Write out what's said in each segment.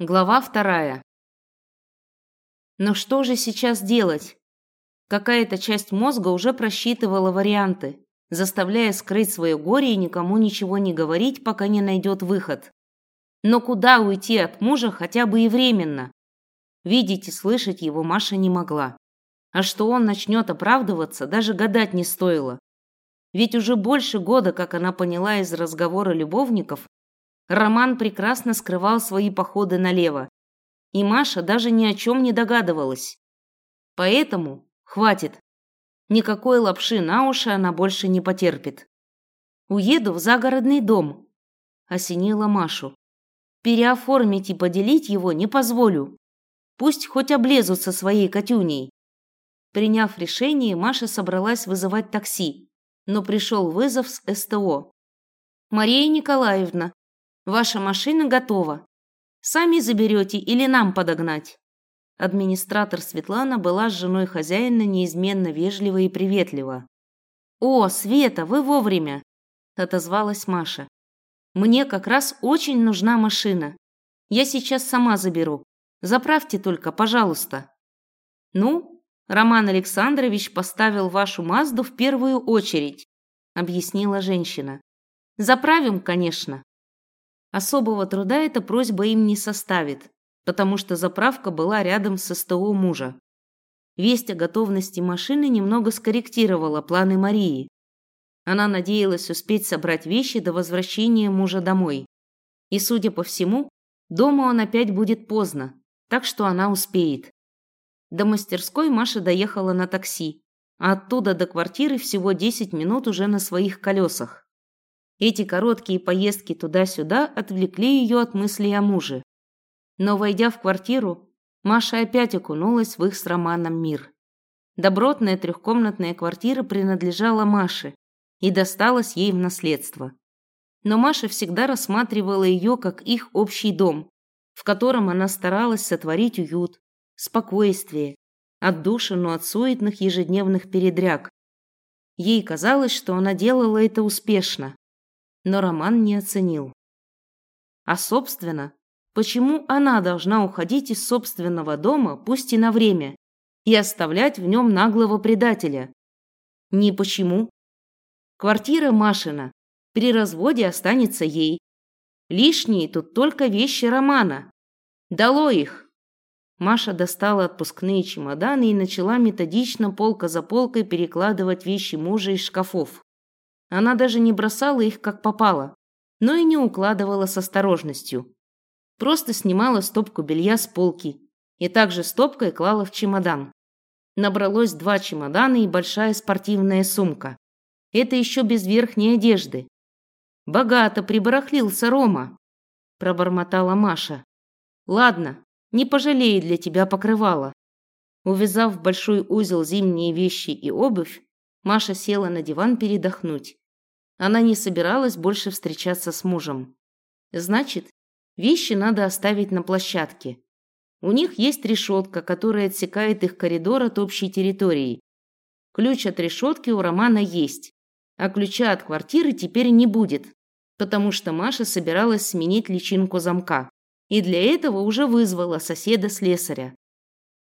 Глава вторая. Но что же сейчас делать? Какая-то часть мозга уже просчитывала варианты, заставляя скрыть свое горе и никому ничего не говорить, пока не найдет выход. Но куда уйти от мужа хотя бы и временно? Видеть и слышать его Маша не могла. А что он начнет оправдываться, даже гадать не стоило. Ведь уже больше года, как она поняла из разговора любовников, Роман прекрасно скрывал свои походы налево, и Маша даже ни о чем не догадывалась. Поэтому хватит. Никакой лапши на уши она больше не потерпит. Уеду в загородный дом, осенила Машу. Переоформить и поделить его не позволю. Пусть хоть облезут со своей Катюней. Приняв решение, Маша собралась вызывать такси, но пришел вызов с СТО. «Мария Николаевна, Ваша машина готова. Сами заберете или нам подогнать?» Администратор Светлана была с женой хозяина неизменно вежлива и приветлива. «О, Света, вы вовремя!» – отозвалась Маша. «Мне как раз очень нужна машина. Я сейчас сама заберу. Заправьте только, пожалуйста». «Ну, Роман Александрович поставил вашу Мазду в первую очередь», – объяснила женщина. «Заправим, конечно». Особого труда эта просьба им не составит, потому что заправка была рядом со СТО мужа. Весть о готовности машины немного скорректировала планы Марии. Она надеялась успеть собрать вещи до возвращения мужа домой. И, судя по всему, дома он опять будет поздно, так что она успеет. До мастерской Маша доехала на такси, а оттуда до квартиры всего 10 минут уже на своих колесах. Эти короткие поездки туда-сюда отвлекли ее от мыслей о муже. Но, войдя в квартиру, Маша опять окунулась в их с Романом мир. Добротная трехкомнатная квартира принадлежала Маше и досталась ей в наследство. Но Маша всегда рассматривала ее как их общий дом, в котором она старалась сотворить уют, спокойствие, отдушину от суетных ежедневных передряг. Ей казалось, что она делала это успешно но Роман не оценил. А собственно, почему она должна уходить из собственного дома, пусть и на время, и оставлять в нем наглого предателя? Не почему. Квартира Машина при разводе останется ей. Лишние тут только вещи Романа. Дало их. Маша достала отпускные чемоданы и начала методично полка за полкой перекладывать вещи мужа из шкафов. Она даже не бросала их как попало, но и не укладывала с осторожностью. Просто снимала стопку белья с полки и также стопкой клала в чемодан. Набралось два чемодана и большая спортивная сумка. Это еще без верхней одежды. Богато прибарахлился Рома, пробормотала Маша. Ладно, не пожалею для тебя покрывала. Увязав в большой узел зимние вещи и обувь, Маша села на диван передохнуть. Она не собиралась больше встречаться с мужем. Значит, вещи надо оставить на площадке. У них есть решетка, которая отсекает их коридор от общей территории. Ключ от решетки у Романа есть, а ключа от квартиры теперь не будет, потому что Маша собиралась сменить личинку замка и для этого уже вызвала соседа-слесаря.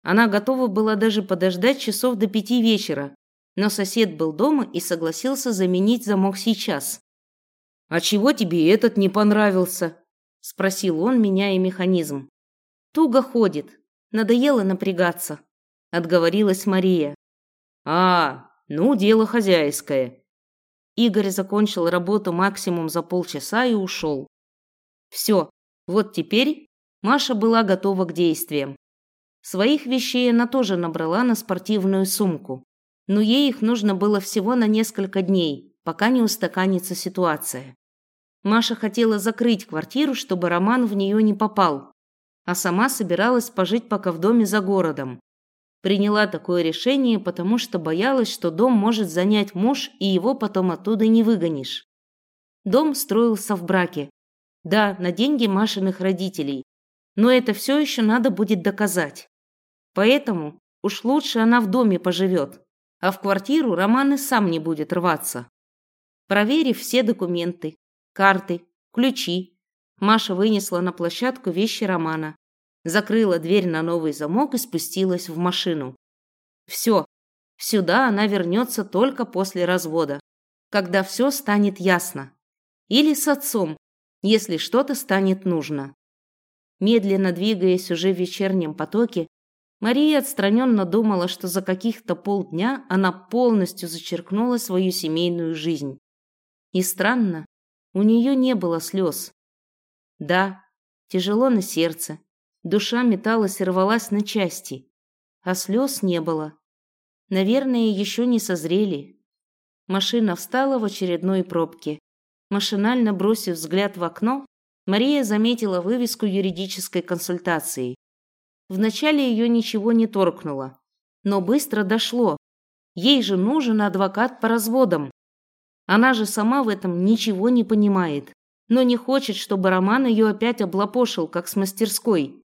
Она готова была даже подождать часов до пяти вечера, но сосед был дома и согласился заменить замок сейчас. «А чего тебе этот не понравился?» – спросил он, меняя механизм. «Туго ходит. Надоело напрягаться», – отговорилась Мария. «А, ну, дело хозяйское». Игорь закончил работу максимум за полчаса и ушел. Все, вот теперь Маша была готова к действиям. Своих вещей она тоже набрала на спортивную сумку но ей их нужно было всего на несколько дней, пока не устаканится ситуация. Маша хотела закрыть квартиру, чтобы Роман в нее не попал, а сама собиралась пожить пока в доме за городом. Приняла такое решение, потому что боялась, что дом может занять муж, и его потом оттуда не выгонишь. Дом строился в браке. Да, на деньги Машиных родителей. Но это все еще надо будет доказать. Поэтому уж лучше она в доме поживет, а в квартиру Роман и сам не будет рваться. Проверив все документы, карты, ключи, Маша вынесла на площадку вещи Романа, закрыла дверь на новый замок и спустилась в машину. Все, сюда она вернется только после развода, когда все станет ясно. Или с отцом, если что-то станет нужно. Медленно двигаясь уже в вечернем потоке, Мария отстраненно думала, что за каких-то полдня она полностью зачеркнула свою семейную жизнь. И странно, у нее не было слез. Да, тяжело на сердце, душа металась и рвалась на части, а слез не было. Наверное, еще не созрели. Машина встала в очередной пробке. Машинально бросив взгляд в окно, Мария заметила вывеску юридической консультации. Вначале ее ничего не торкнуло, но быстро дошло. Ей же нужен адвокат по разводам. Она же сама в этом ничего не понимает, но не хочет, чтобы Роман ее опять облапошил, как с мастерской.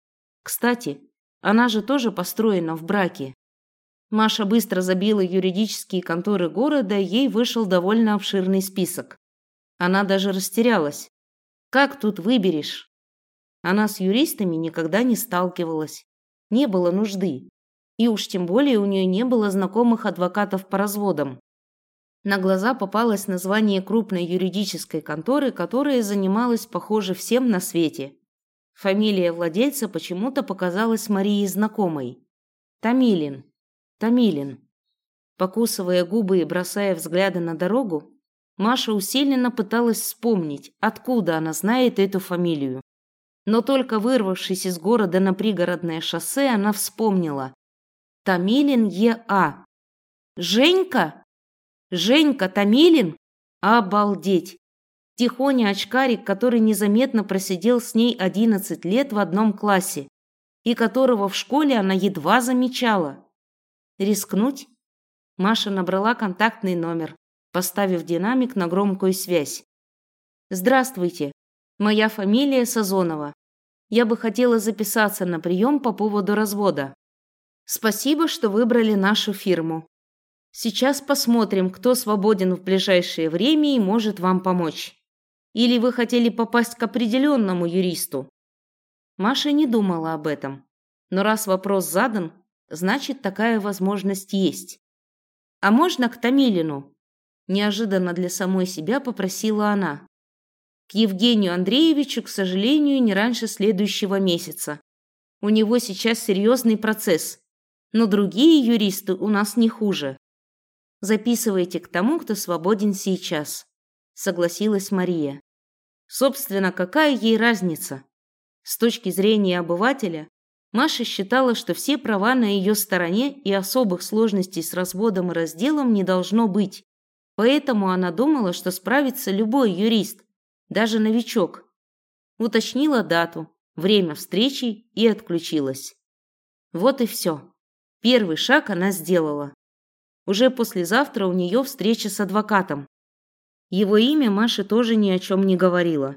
Кстати, она же тоже построена в браке. Маша быстро забила юридические конторы города, ей вышел довольно обширный список. Она даже растерялась. Как тут выберешь? Она с юристами никогда не сталкивалась. Не было нужды. И уж тем более у нее не было знакомых адвокатов по разводам. На глаза попалось название крупной юридической конторы, которая занималась, похоже, всем на свете. Фамилия владельца почему-то показалась Марии знакомой. Тамилин. Тамилин. Покусывая губы и бросая взгляды на дорогу, Маша усиленно пыталась вспомнить, откуда она знает эту фамилию. Но только вырвавшись из города на пригородное шоссе, она вспомнила. Тамилин Е.А. Женька? Женька Тамилин? Обалдеть! Тихоня очкарик, который незаметно просидел с ней 11 лет в одном классе и которого в школе она едва замечала. Рискнуть? Маша набрала контактный номер, поставив динамик на громкую связь. «Здравствуйте. Моя фамилия Сазонова. Я бы хотела записаться на прием по поводу развода. Спасибо, что выбрали нашу фирму. Сейчас посмотрим, кто свободен в ближайшее время и может вам помочь. Или вы хотели попасть к определенному юристу?» Маша не думала об этом. Но раз вопрос задан, значит, такая возможность есть. «А можно к Томилину?» Неожиданно для самой себя попросила она. К Евгению Андреевичу, к сожалению, не раньше следующего месяца. У него сейчас серьезный процесс, но другие юристы у нас не хуже. Записывайте к тому, кто свободен сейчас, согласилась Мария. Собственно, какая ей разница? С точки зрения обывателя, Маша считала, что все права на ее стороне и особых сложностей с разводом и разделом не должно быть. Поэтому она думала, что справится любой юрист, даже новичок. Уточнила дату, время встречи и отключилась. Вот и все. Первый шаг она сделала. Уже послезавтра у нее встреча с адвокатом. Его имя Маше тоже ни о чем не говорила.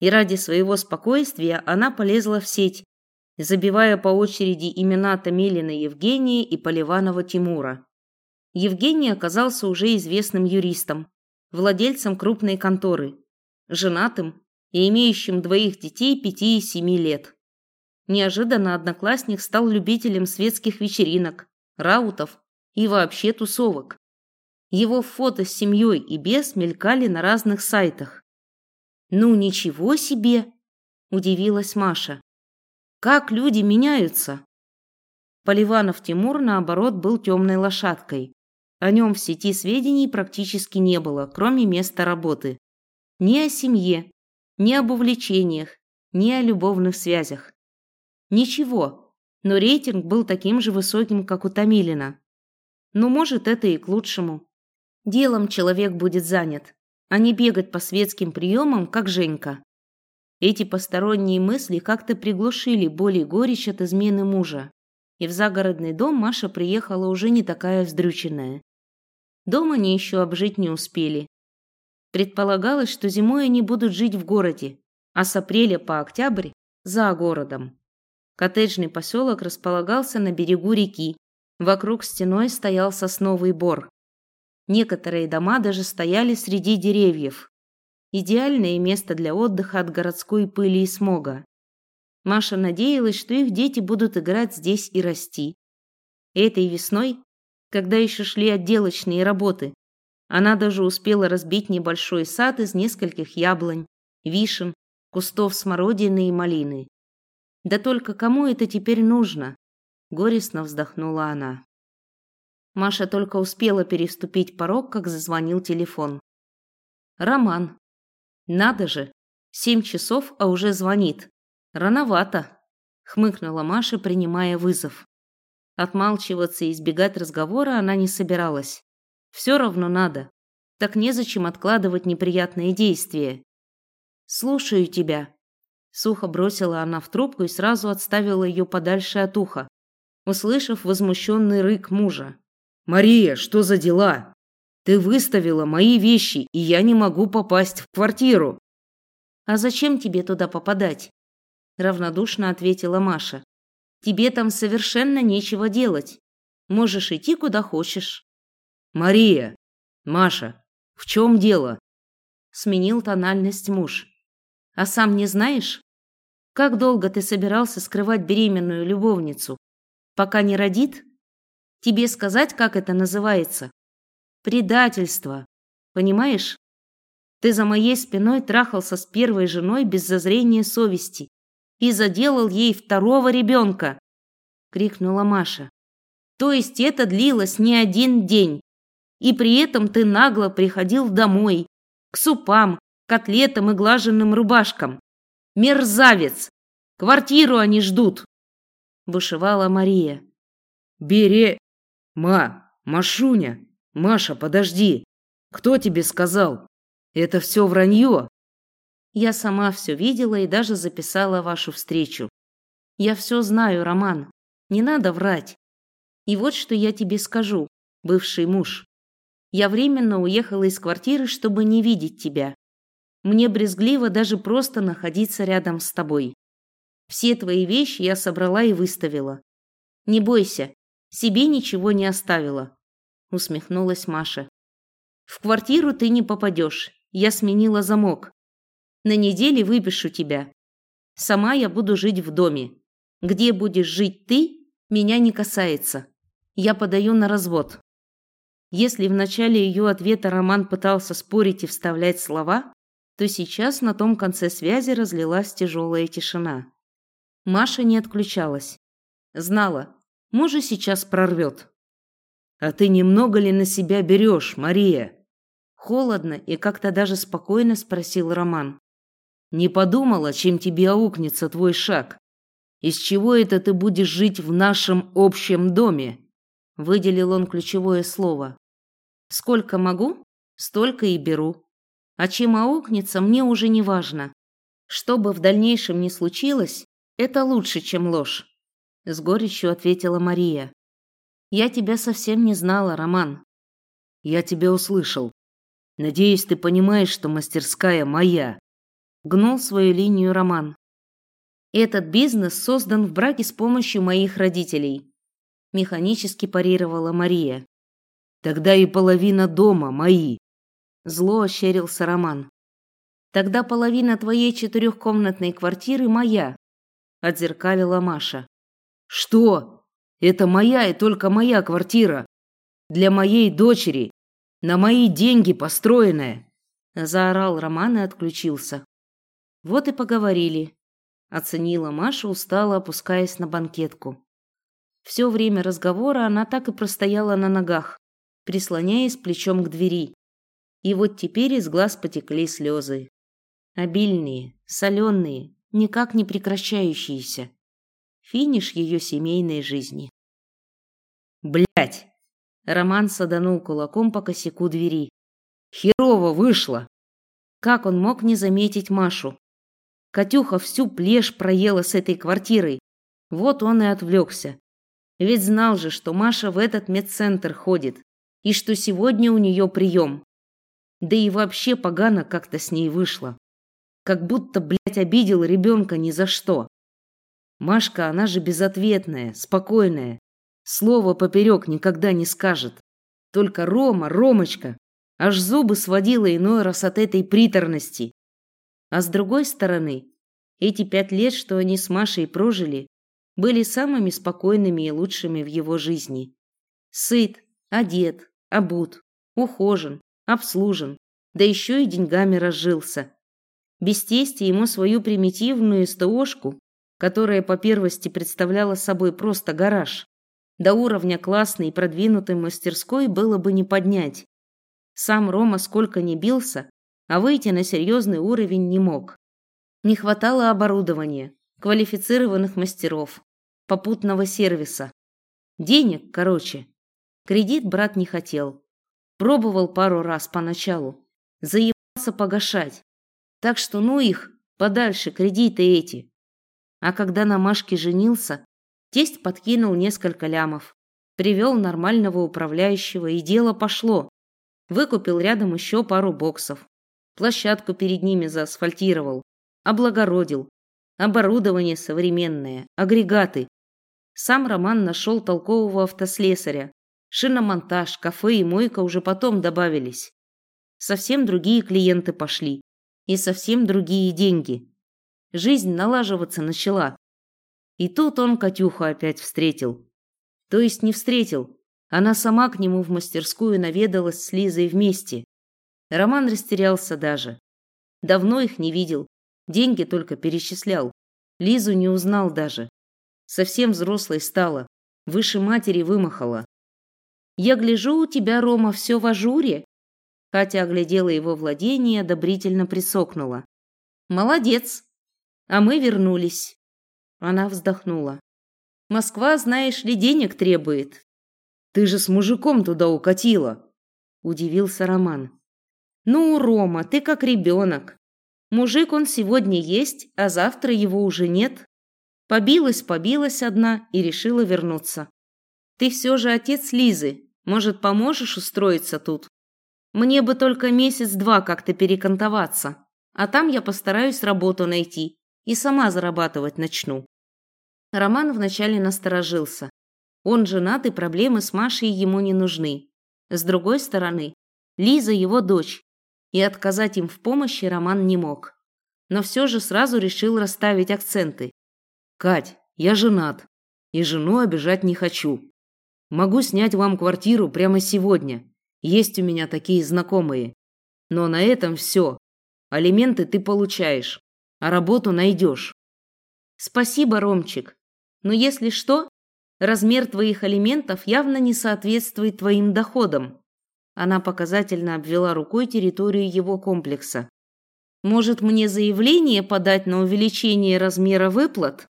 И ради своего спокойствия она полезла в сеть, забивая по очереди имена Томилина Евгения и Поливанова Тимура. Евгений оказался уже известным юристом, владельцем крупной конторы, женатым и имеющим двоих детей пяти и семи лет. Неожиданно одноклассник стал любителем светских вечеринок, раутов и вообще тусовок. Его фото с семьей и без мелькали на разных сайтах. «Ну ничего себе!» – удивилась Маша. «Как люди меняются!» Поливанов Тимур, наоборот, был темной лошадкой. О нем в сети сведений практически не было, кроме места работы. Ни о семье, ни об увлечениях, ни о любовных связях. Ничего, но рейтинг был таким же высоким, как у Томилина. Но может это и к лучшему. Делом человек будет занят, а не бегать по светским приемам, как Женька. Эти посторонние мысли как-то приглушили боль и горечь от измены мужа. И в загородный дом Маша приехала уже не такая вздрюченная. Дома они еще обжить не успели. Предполагалось, что зимой они будут жить в городе, а с апреля по октябрь – за городом. Коттеджный поселок располагался на берегу реки. Вокруг стеной стоял сосновый бор. Некоторые дома даже стояли среди деревьев. Идеальное место для отдыха от городской пыли и смога. Маша надеялась, что их дети будут играть здесь и расти. Этой весной, когда еще шли отделочные работы, она даже успела разбить небольшой сад из нескольких яблонь, вишен, кустов смородины и малины. Да только кому это теперь нужно? Горестно вздохнула она. Маша только успела переступить порог, как зазвонил телефон. Роман. Надо же, семь часов, а уже звонит. Рановато, хмыкнула Маша, принимая вызов. Отмалчиваться и избегать разговора она не собиралась. Все равно надо. Так незачем откладывать неприятные действия. Слушаю тебя, Сухо бросила она в трубку и сразу отставила ее подальше от уха, услышав возмущенный рык мужа. «Мария, что за дела? Ты выставила мои вещи, и я не могу попасть в квартиру». «А зачем тебе туда попадать?» равнодушно ответила Маша. «Тебе там совершенно нечего делать. Можешь идти куда хочешь». «Мария! Маша, в чем дело?» Сменил тональность муж. «А сам не знаешь?» Как долго ты собирался скрывать беременную любовницу? Пока не родит? Тебе сказать, как это называется? Предательство. Понимаешь? Ты за моей спиной трахался с первой женой без зазрения совести и заделал ей второго ребенка, крикнула Маша. То есть это длилось не один день. И при этом ты нагло приходил домой, к супам, котлетам и глаженным рубашкам. Мерзавец! Квартиру они ждут!» Бушевала Мария. «Бере... Ма, Машуня, Маша, подожди! Кто тебе сказал? Это все вранье!» «Я сама все видела и даже записала вашу встречу. Я все знаю, Роман. Не надо врать. И вот что я тебе скажу, бывший муж. Я временно уехала из квартиры, чтобы не видеть тебя. Мне брезгливо даже просто находиться рядом с тобой. Все твои вещи я собрала и выставила. Не бойся, себе ничего не оставила, усмехнулась Маша. В квартиру ты не попадешь. Я сменила замок. На неделе выпишу тебя. Сама я буду жить в доме. Где будешь жить ты, меня не касается. Я подаю на развод. Если в начале ее ответа Роман пытался спорить и вставлять слова, то сейчас на том конце связи разлилась тяжелая тишина. Маша не отключалась. Знала, мужа сейчас прорвет. «А ты немного ли на себя берешь, Мария?» Холодно и как-то даже спокойно спросил Роман. «Не подумала, чем тебе аукнется твой шаг? Из чего это ты будешь жить в нашем общем доме?» Выделил он ключевое слово. «Сколько могу, столько и беру», а чем аукнется, мне уже не важно. Что бы в дальнейшем ни случилось, это лучше, чем ложь. С горечью ответила Мария. Я тебя совсем не знала, Роман. Я тебя услышал. Надеюсь, ты понимаешь, что мастерская моя. Гнул свою линию Роман. Этот бизнес создан в браке с помощью моих родителей. Механически парировала Мария. Тогда и половина дома мои. Зло ощерился Роман. Тогда половина твоей четырехкомнатной квартиры моя, отзеркалила Маша. Что? Это моя и только моя квартира. Для моей дочери, на мои деньги построенная, заорал Роман и отключился. Вот и поговорили, оценила Маша, устало опускаясь на банкетку. Все время разговора она так и простояла на ногах, прислоняясь плечом к двери. И вот теперь из глаз потекли слезы. Обильные, соленые, никак не прекращающиеся. Финиш ее семейной жизни. Блять! Роман саданул кулаком по косяку двери. Херово вышло! Как он мог не заметить Машу? Катюха всю плешь проела с этой квартирой. Вот он и отвлекся. Ведь знал же, что Маша в этот медцентр ходит, и что сегодня у нее прием. Да и вообще погано как-то с ней вышло. Как будто, блядь, обидел ребенка ни за что. Машка, она же безответная, спокойная. Слово поперек никогда не скажет. Только Рома, Ромочка, Аж зубы сводило иной раз от этой приторности. А с другой стороны, эти пять лет, что они с Машей прожили, были самыми спокойными и лучшими в его жизни. Сыт, одет, обут, ухожен, обслужен, да еще и деньгами разжился. Без тести ему свою примитивную СТОшку, которая по первости представляла собой просто гараж, до уровня классной и продвинутой мастерской было бы не поднять. Сам Рома сколько ни бился, а выйти на серьезный уровень не мог. Не хватало оборудования, квалифицированных мастеров, попутного сервиса. Денег, короче. Кредит брат не хотел. Пробовал пару раз поначалу. Заебался погашать. Так что ну их, подальше кредиты эти. А когда на Машке женился, тесть подкинул несколько лямов. Привел нормального управляющего, и дело пошло. Выкупил рядом еще пару боксов. Площадку перед ними заасфальтировал. Облагородил. Оборудование современное, агрегаты. Сам Роман нашел толкового автослесаря. Шиномонтаж, кафе и мойка уже потом добавились. Совсем другие клиенты пошли. И совсем другие деньги. Жизнь налаживаться начала. И тут он Катюху опять встретил. То есть не встретил, она сама к нему в мастерскую наведалась с Лизой вместе. Роман растерялся даже. Давно их не видел, деньги только перечислял. Лизу не узнал даже. Совсем взрослой стала, выше матери вымахала. «Я гляжу, у тебя, Рома, все в ажуре?» Катя оглядела его владение и одобрительно присокнула. «Молодец! А мы вернулись!» Она вздохнула. «Москва, знаешь ли, денег требует. Ты же с мужиком туда укатила!» Удивился Роман. «Ну, Рома, ты как ребенок. Мужик он сегодня есть, а завтра его уже нет. Побилась, побилась одна и решила вернуться. Ты все же отец Лизы. Может, поможешь устроиться тут? Мне бы только месяц-два как-то перекантоваться, а там я постараюсь работу найти и сама зарабатывать начну». Роман вначале насторожился. Он женат, и проблемы с Машей ему не нужны. С другой стороны, Лиза его дочь, и отказать им в помощи Роман не мог. Но все же сразу решил расставить акценты. «Кать, я женат, и жену обижать не хочу. Могу снять вам квартиру прямо сегодня. Есть у меня такие знакомые. Но на этом все. Алименты ты получаешь, а работу найдешь». «Спасибо, Ромчик. Но если что, Размер твоих алиментов явно не соответствует твоим доходам. Она показательно обвела рукой территорию его комплекса. Может, мне заявление подать на увеличение размера выплат?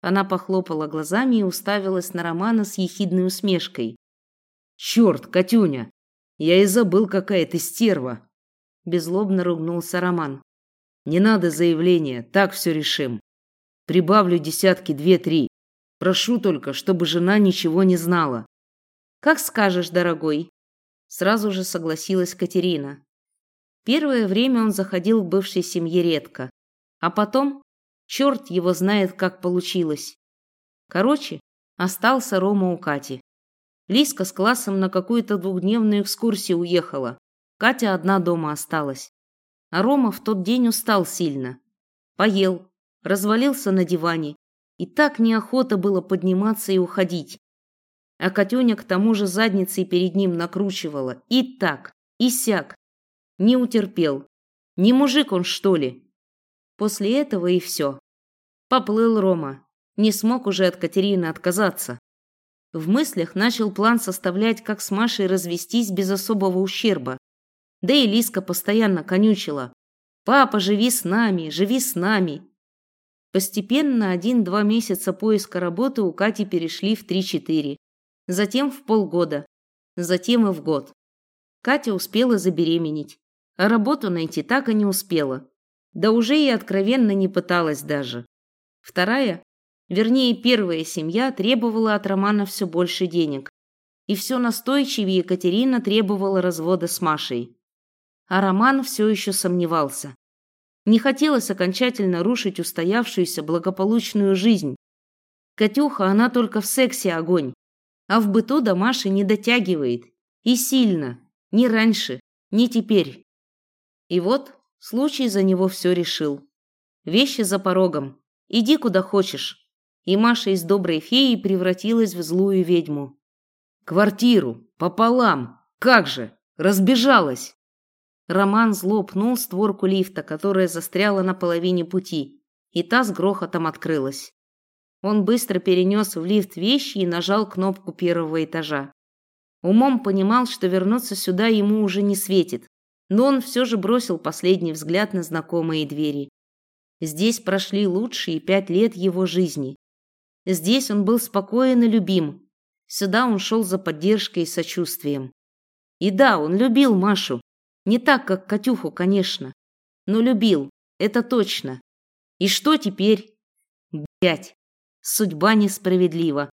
Она похлопала глазами и уставилась на Романа с ехидной усмешкой. Черт, Катюня, я и забыл, какая ты стерва, беззлобно ругнулся Роман. Не надо заявления, так все решим. Прибавлю десятки две-три. Прошу только, чтобы жена ничего не знала. Как скажешь, дорогой. Сразу же согласилась Катерина. Первое время он заходил в бывшей семье редко, а потом черт его знает, как получилось. Короче, остался Рома у Кати. Лиска с классом на какую-то двухдневную экскурсию уехала. Катя одна дома осталась. А Рома в тот день устал сильно. Поел, развалился на диване и так неохота было подниматься и уходить. А Катюня к тому же задницей перед ним накручивала. И так, и сяк. Не утерпел. Не мужик он, что ли? После этого и все. Поплыл Рома. Не смог уже от Катерины отказаться. В мыслях начал план составлять, как с Машей развестись без особого ущерба. Да и Лиска постоянно конючила. «Папа, живи с нами, живи с нами!» Постепенно один-два месяца поиска работы у Кати перешли в три-четыре, затем в полгода, затем и в год. Катя успела забеременеть, а работу найти так и не успела. Да уже и откровенно не пыталась даже. Вторая, вернее первая семья требовала от Романа все больше денег. И все настойчивее Екатерина требовала развода с Машей. А Роман все еще сомневался. Не хотелось окончательно рушить устоявшуюся благополучную жизнь. Катюха, она только в сексе огонь, а в быту до Маши не дотягивает. И сильно, не раньше, Не теперь. И вот случай за него все решил. Вещи за порогом. Иди куда хочешь. И Маша из доброй феи превратилась в злую ведьму. Квартиру пополам. Как же? Разбежалась. Роман зло пнул створку лифта, которая застряла на половине пути, и та с грохотом открылась. Он быстро перенес в лифт вещи и нажал кнопку первого этажа. Умом понимал, что вернуться сюда ему уже не светит, но он все же бросил последний взгляд на знакомые двери. Здесь прошли лучшие пять лет его жизни. Здесь он был спокоен и любим. Сюда он шел за поддержкой и сочувствием. И да, он любил Машу, не так, как Катюху, конечно. Но любил, это точно. И что теперь? Блять, судьба несправедлива.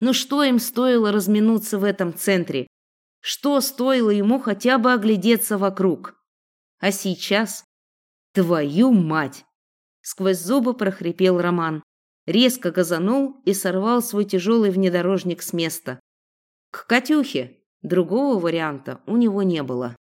Ну что им стоило разминуться в этом центре? Что стоило ему хотя бы оглядеться вокруг? А сейчас? Твою мать! Сквозь зубы прохрипел Роман. Резко газанул и сорвал свой тяжелый внедорожник с места. К Катюхе. Другого варианта у него не было.